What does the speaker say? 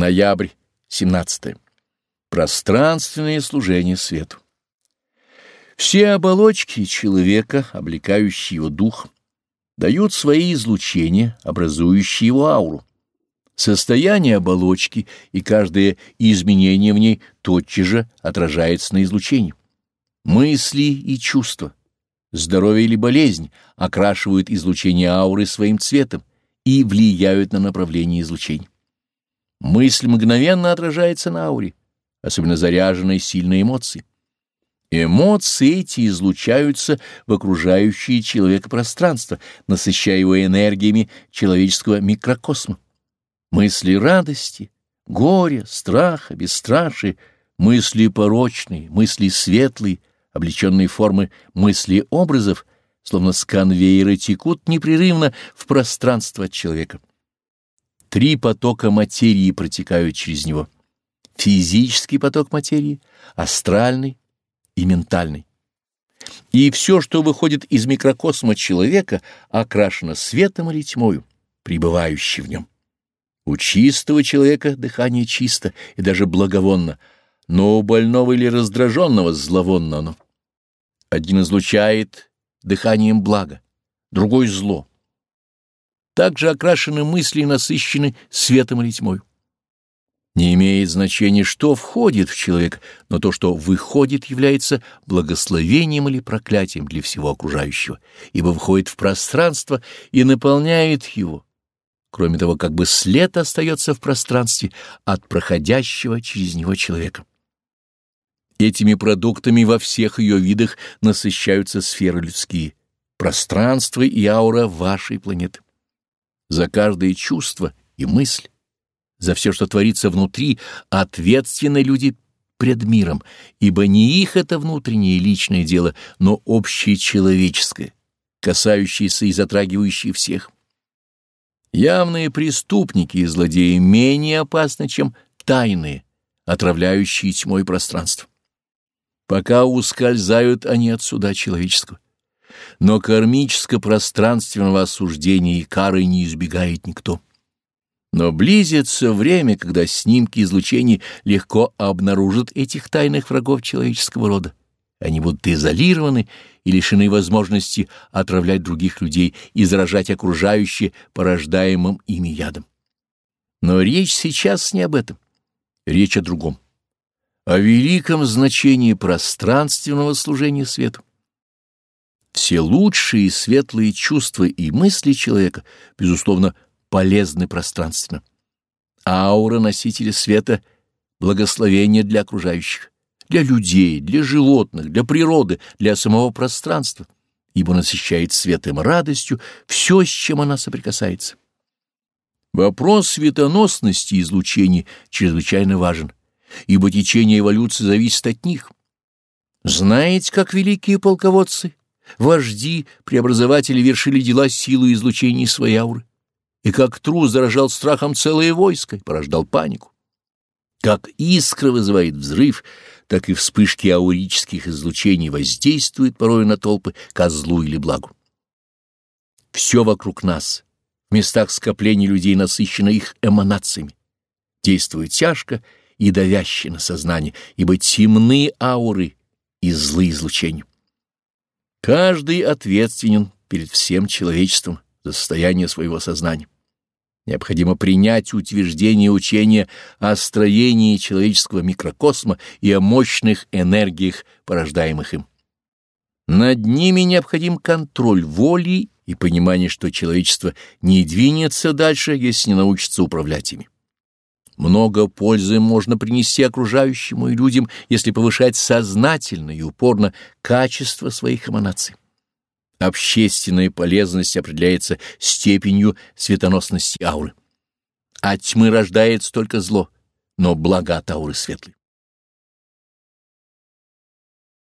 Ноябрь, 17. Пространственное служение свету. Все оболочки человека, облекающие его дух, дают свои излучения, образующие его ауру. Состояние оболочки и каждое изменение в ней тотчас же отражается на излучении. Мысли и чувства, здоровье или болезнь окрашивают излучение ауры своим цветом и влияют на направление излучения. Мысль мгновенно отражается на ауре, особенно заряженной сильной эмоцией. Эмоции эти излучаются в окружающее человека пространство, насыщая его энергиями человеческого микрокосма. Мысли радости, горя, страха, бесстрашия, мысли порочные, мысли светлые, облеченные формы мысли образов, словно с конвейера текут непрерывно в пространство от человека. Три потока материи протекают через него. Физический поток материи, астральный и ментальный. И все, что выходит из микрокосма человека, окрашено светом или тьмою, пребывающей в нем. У чистого человека дыхание чисто и даже благовонно, но у больного или раздраженного зловонно оно. Один излучает дыханием благо, другой — зло также окрашены мысли и насыщены светом или тьмой. Не имеет значения, что входит в человека, но то, что выходит, является благословением или проклятием для всего окружающего, ибо входит в пространство и наполняет его. Кроме того, как бы след остается в пространстве от проходящего через него человека. Этими продуктами во всех ее видах насыщаются сферы людские, пространство и аура вашей планеты за каждое чувство и мысль, за все, что творится внутри, ответственны люди пред миром, ибо не их это внутреннее и личное дело, но общее человеческое, касающееся и затрагивающее всех. Явные преступники и злодеи менее опасны, чем тайные, отравляющие тьмой пространство. Пока ускользают они от суда человеческого но кармическо-пространственного осуждения и кары не избегает никто. Но близится время, когда снимки излучений легко обнаружат этих тайных врагов человеческого рода. Они будут изолированы и лишены возможности отравлять других людей и заражать окружающие порождаемым ими ядом. Но речь сейчас не об этом. Речь о другом. О великом значении пространственного служения свету. Все лучшие и светлые чувства и мысли человека, безусловно, полезны пространственно. Аура носителя света — благословение для окружающих, для людей, для животных, для природы, для самого пространства, ибо насыщает светом радостью все, с чем она соприкасается. Вопрос светоносности излучений чрезвычайно важен, ибо течение эволюции зависит от них. Знаете, как великие полководцы Вожди, преобразователи вершили дела силу излучения своей ауры. И как трус заражал страхом целое войско и порождал панику. Как искра вызывает взрыв, так и вспышки аурических излучений воздействуют порой на толпы козлу или благу. Все вокруг нас, в местах скопления людей насыщено их эманациями, действует тяжко и давяще на сознание, ибо темны ауры и злые излучения. Каждый ответственен перед всем человечеством за состояние своего сознания. Необходимо принять утверждение учения о строении человеческого микрокосма и о мощных энергиях, порождаемых им. Над ними необходим контроль воли и понимание, что человечество не двинется дальше, если не научится управлять ими. Много пользы можно принести окружающему и людям, если повышать сознательно и упорно качество своих эманаций. Общественная полезность определяется степенью светоносности ауры. От тьмы рождается только зло, но благо от ауры светлой.